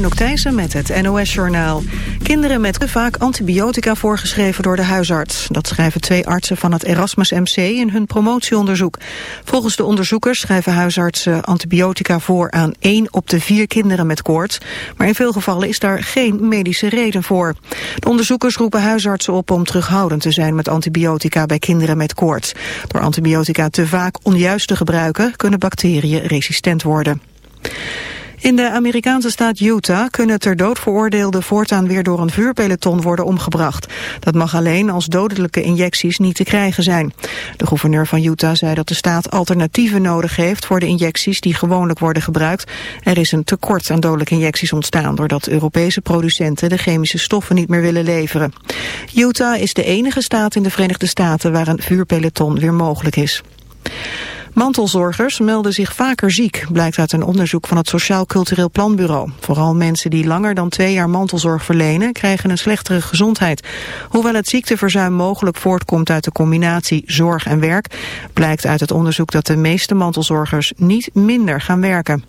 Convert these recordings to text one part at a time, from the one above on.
Anouk Thijssen met het NOS-journaal. Kinderen met vaak antibiotica voorgeschreven door de huisarts. Dat schrijven twee artsen van het Erasmus MC in hun promotieonderzoek. Volgens de onderzoekers schrijven huisartsen antibiotica voor aan één op de vier kinderen met koorts. Maar in veel gevallen is daar geen medische reden voor. De onderzoekers roepen huisartsen op om terughoudend te zijn met antibiotica bij kinderen met koorts. Door antibiotica te vaak onjuist te gebruiken kunnen bacteriën resistent worden. In de Amerikaanse staat Utah kunnen ter dood veroordeelden voortaan weer door een vuurpeloton worden omgebracht. Dat mag alleen als dodelijke injecties niet te krijgen zijn. De gouverneur van Utah zei dat de staat alternatieven nodig heeft voor de injecties die gewoonlijk worden gebruikt. Er is een tekort aan dodelijke injecties ontstaan doordat Europese producenten de chemische stoffen niet meer willen leveren. Utah is de enige staat in de Verenigde Staten waar een vuurpeloton weer mogelijk is. Mantelzorgers melden zich vaker ziek, blijkt uit een onderzoek van het Sociaal Cultureel Planbureau. Vooral mensen die langer dan twee jaar mantelzorg verlenen, krijgen een slechtere gezondheid. Hoewel het ziekteverzuim mogelijk voortkomt uit de combinatie zorg en werk, blijkt uit het onderzoek dat de meeste mantelzorgers niet minder gaan werken.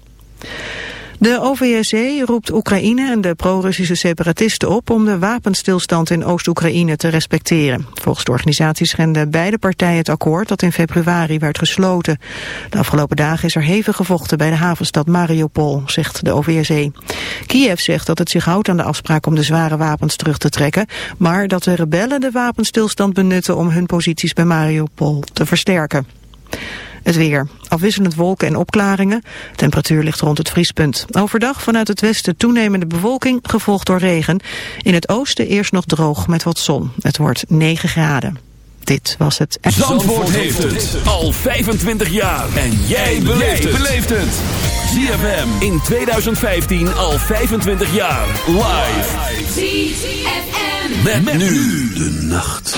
De OVSE roept Oekraïne en de pro-Russische separatisten op om de wapenstilstand in Oost-Oekraïne te respecteren. Volgens de organisatie schenden beide partijen het akkoord dat in februari werd gesloten. De afgelopen dagen is er hevig gevochten bij de havenstad Mariupol, zegt de OVSE. Kiev zegt dat het zich houdt aan de afspraak om de zware wapens terug te trekken, maar dat de rebellen de wapenstilstand benutten om hun posities bij Mariupol te versterken. Het weer. Afwisselend wolken en opklaringen. Temperatuur ligt rond het vriespunt. Overdag vanuit het westen toenemende bewolking, gevolgd door regen. In het oosten eerst nog droog met wat zon. Het wordt 9 graden. Dit was het... Zandvoort, heeft het al 25 jaar. En jij beleeft het. ZFM in 2015 al 25 jaar. Live. ZFM. met nu de nacht.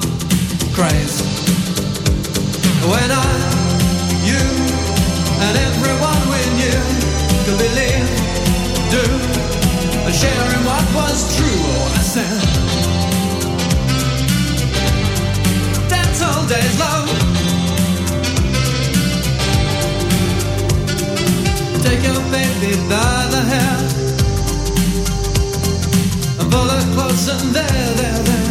craze when I, you and everyone we knew could believe, do, and share in what was true. Oh, I said, dance all days long. Take your baby by the hair and pull her close and there, there, there.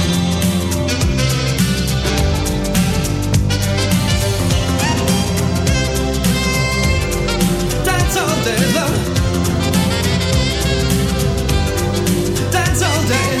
All day love. That's all days.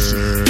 I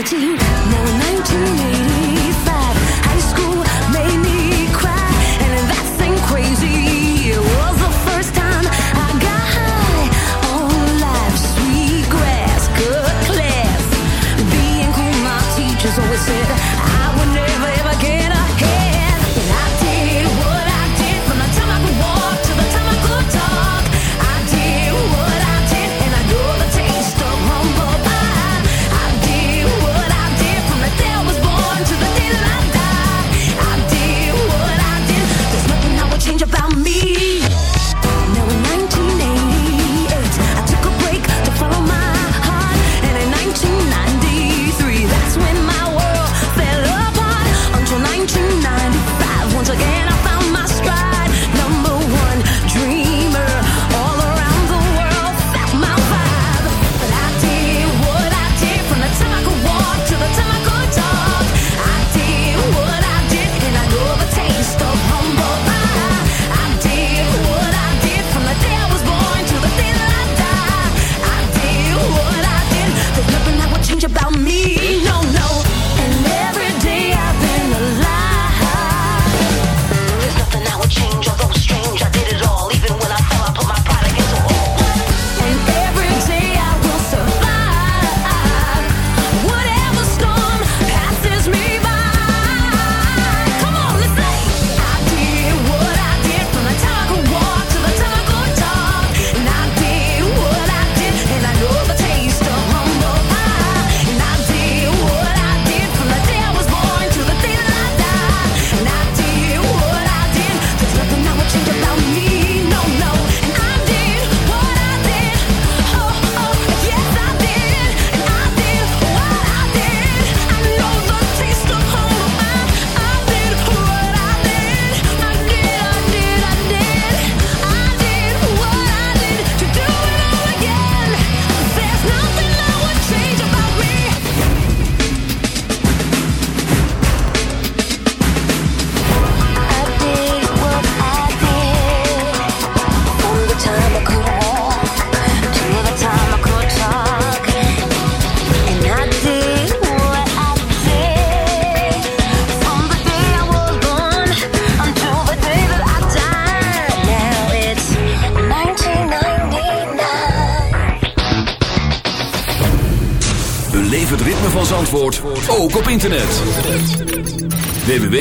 Now in 1985,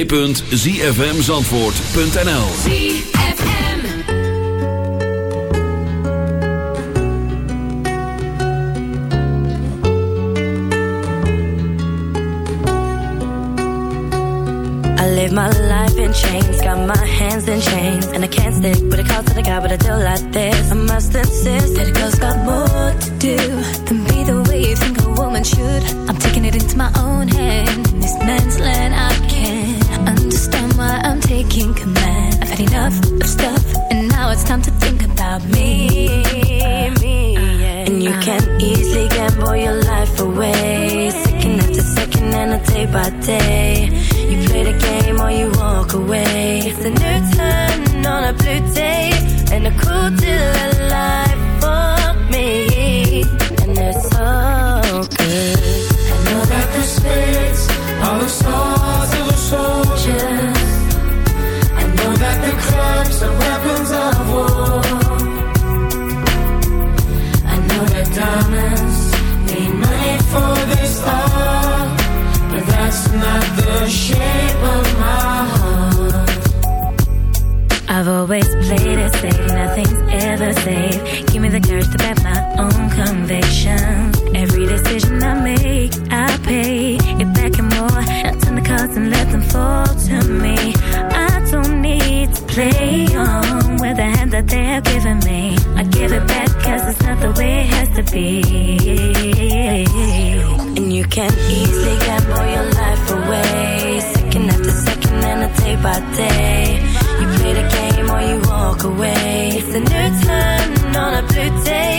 www.zfmzandvoort.nl the courage to back my own convictions. Every decision I make, I pay it back and more. I turn the cards and let them fall to me. I don't need to play on with the hand that they have given me. I give it back cause it's not the way it has to be. And you can easily gamble your life away. Second after second and a day by day. You play the game or you walk away. It's a new turn on a blue day.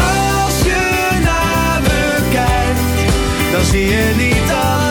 zie je niet alles.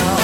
now.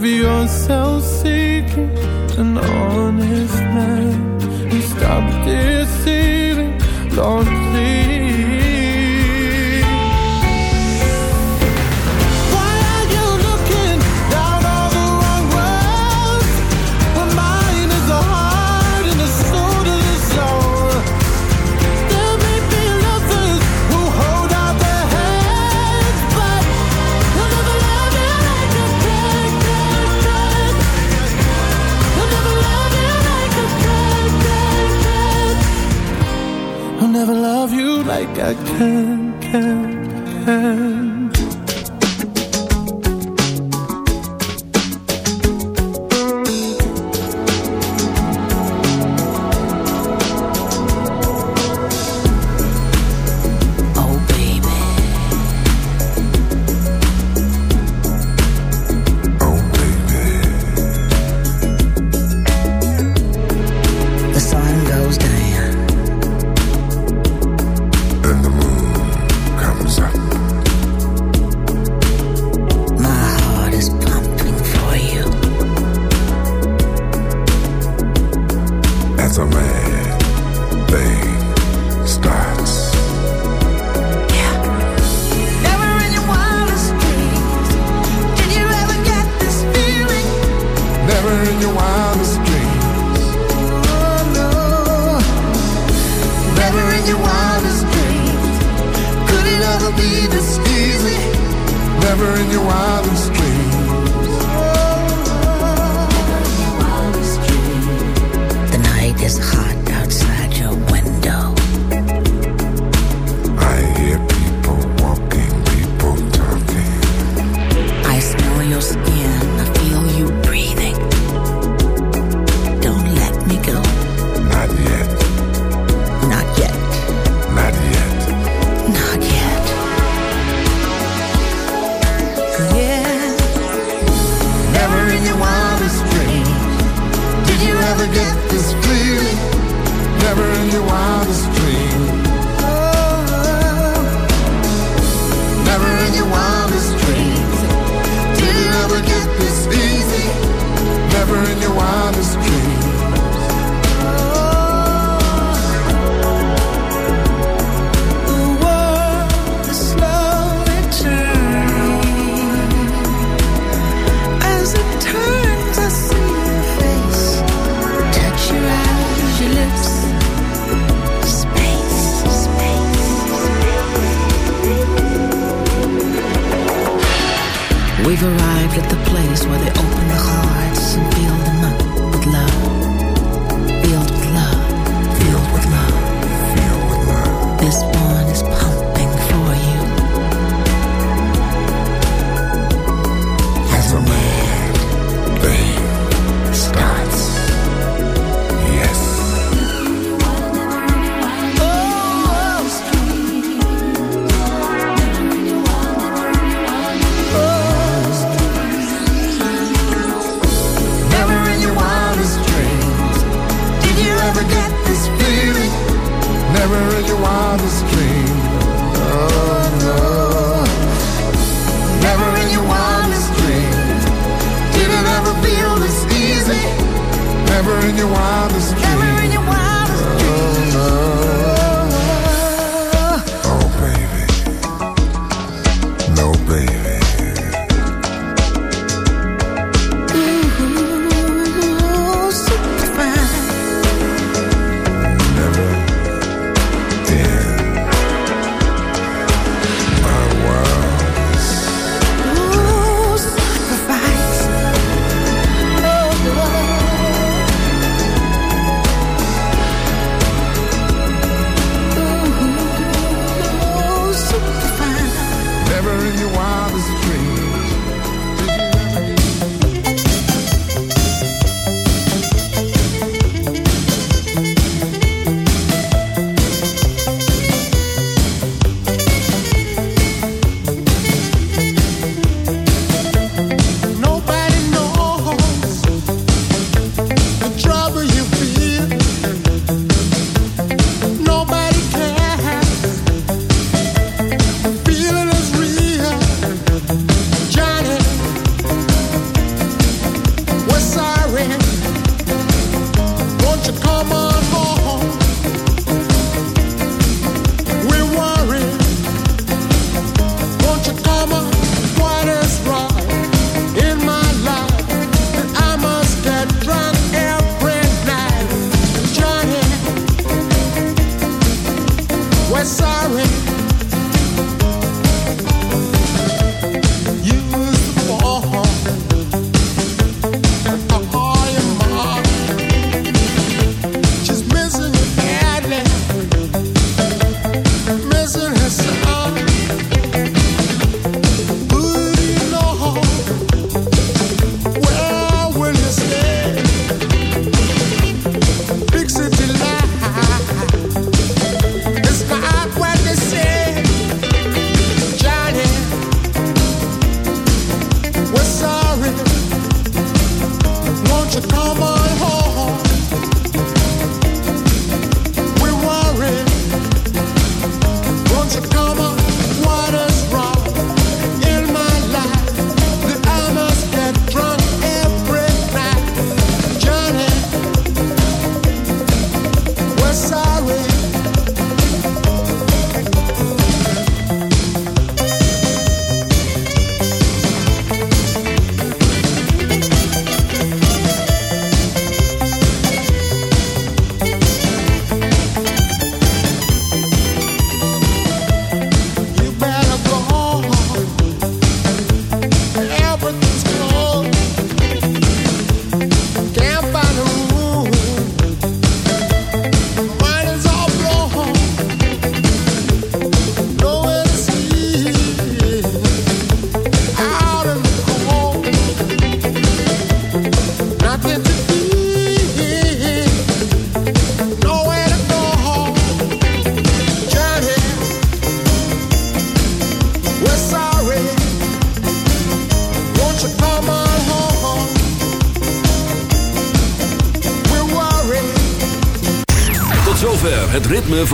Give yourself